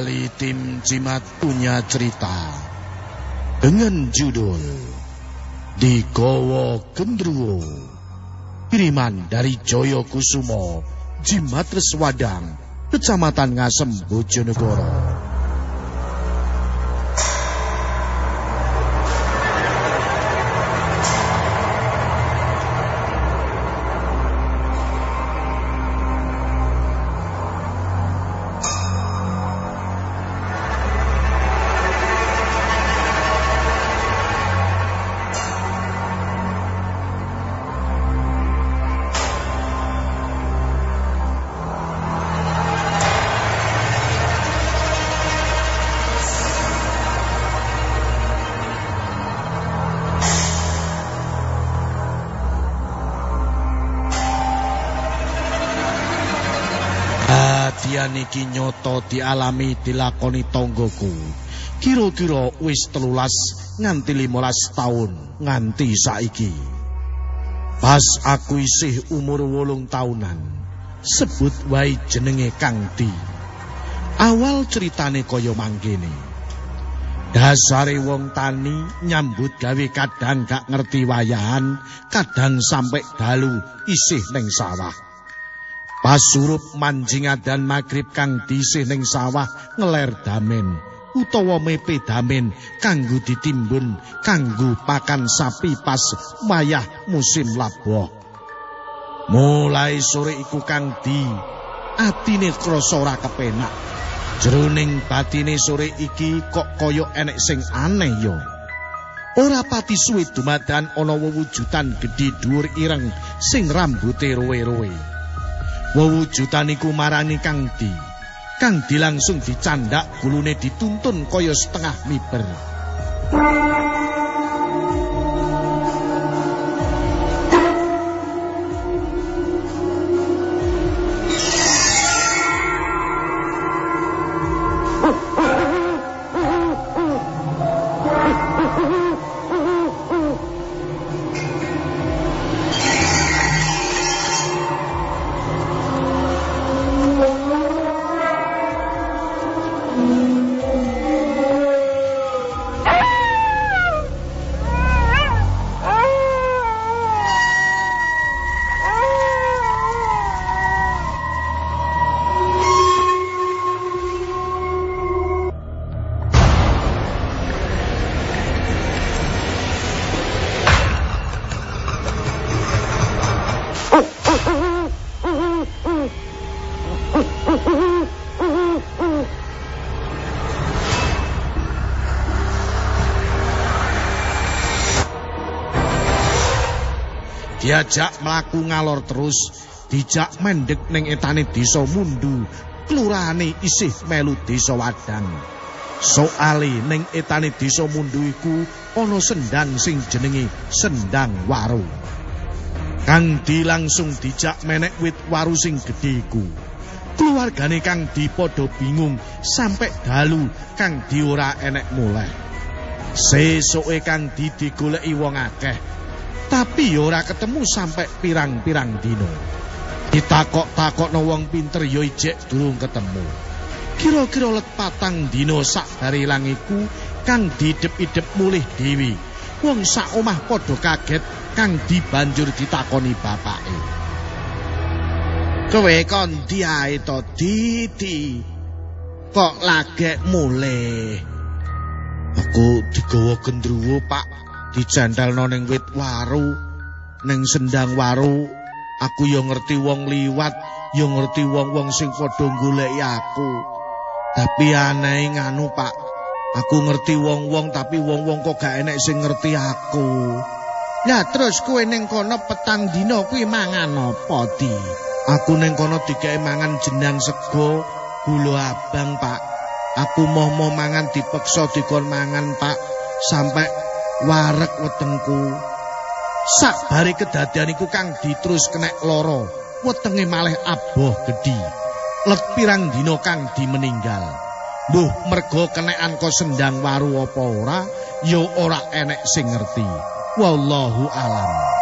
Kang Jimat punya cerita dengan judul Di Gowo Gendruwo. Kiriman dari Joyo Kusumo, Jimat Reswadang, Kecamatan Ngasem, Bojonegoro. Kejadian iki nyoto dialami dilakoni tonggoku. Kira-kira wis telulas nganti limolas tahun nganti saiki. Pas aku isih umur wolung tahunan, sebut wae jenenge Kang Di. Awal ceritane kaya mangkene. Dasare wong tani nyambut gawe kadang gak ngerti wayahan, kadang sampai dalu isih neng sawah. Pasurup manjing adan magrib kang disih ning sawah ngeler damen utawa mepe damen kanggo ditimbun kanggo pakan sapi pas wayah musim labuh. Mulai sore iku kang di atine krasa ora kepenak. Jroning batine sore iki kok kaya enek sing aneh yo. Ora pati suwe dumadan ana wewujudan gedhe dhuwur ireng sing rambuté rowe-rowe. Wewujutan iku marani Kang Di. Kang Di langsung dicandak gulune dituntun kaya setengah miber. diajak mlaku ngalor terus dijak mendek ning etane desa mundu kelurahane isih melu desa wadang. Soale ning etane desa mundu iku ana sendang sing jenenge sendang waru. Kang di langsung dijak menek wit waru sing gedhe iku. Keluargane kang di padha bingung sampai dalu kang di ora enek muleh. Sesuke kang di digoleki wong akeh tapi ora ketemu sampai pirang-pirang dino. Ditakok-takokno wong pinter yo ijek durung ketemu. Kira-kira let patang dino sak dari langiku kang didep-idep mulih dewi. Wong sak omah padha kaget kang dibanjur ditakoni bapake. Kowe kon diae to didi. Kok lagek mulih? Aku digawa gendruwo, Pak. Dijantalno ning wit waru ning sendang waru. Aku yo ngerti wong liwat yo ngerti wong-wong sing padha goleki aku. Tapi aneh nganu Pak. Aku ngerti wong-wong tapi wong-wong kok gak enek sing ngerti aku. Lah terus kowe ning kono petang dina kuwi mangan apa di? Aku ning kono digawe mangan jenang sego gula abang Pak. Aku mau-mau mangan dipeksa dikon mangan Pak. Sampai warek wetengku. Sabare kedadian iku kang diterus kenek loro, wetenge malih aboh gedhi. Let pirang dina kang dimeninggal. Mbuh mergo kenekan kok sendang waru apa ora, ya ora enek sing ngerti. Wallahu alam.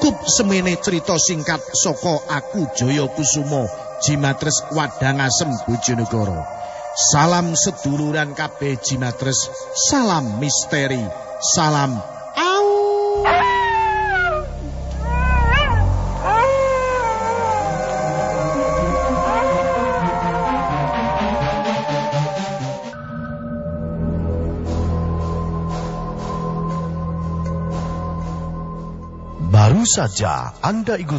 Cukup semene cerita singkat saka aku Jaya Kusumo Jimatres Wadangasem Bojonegoro. Salam seduluran kabeh Jimatres, salam misteri, salam au. Saja Anda ikuti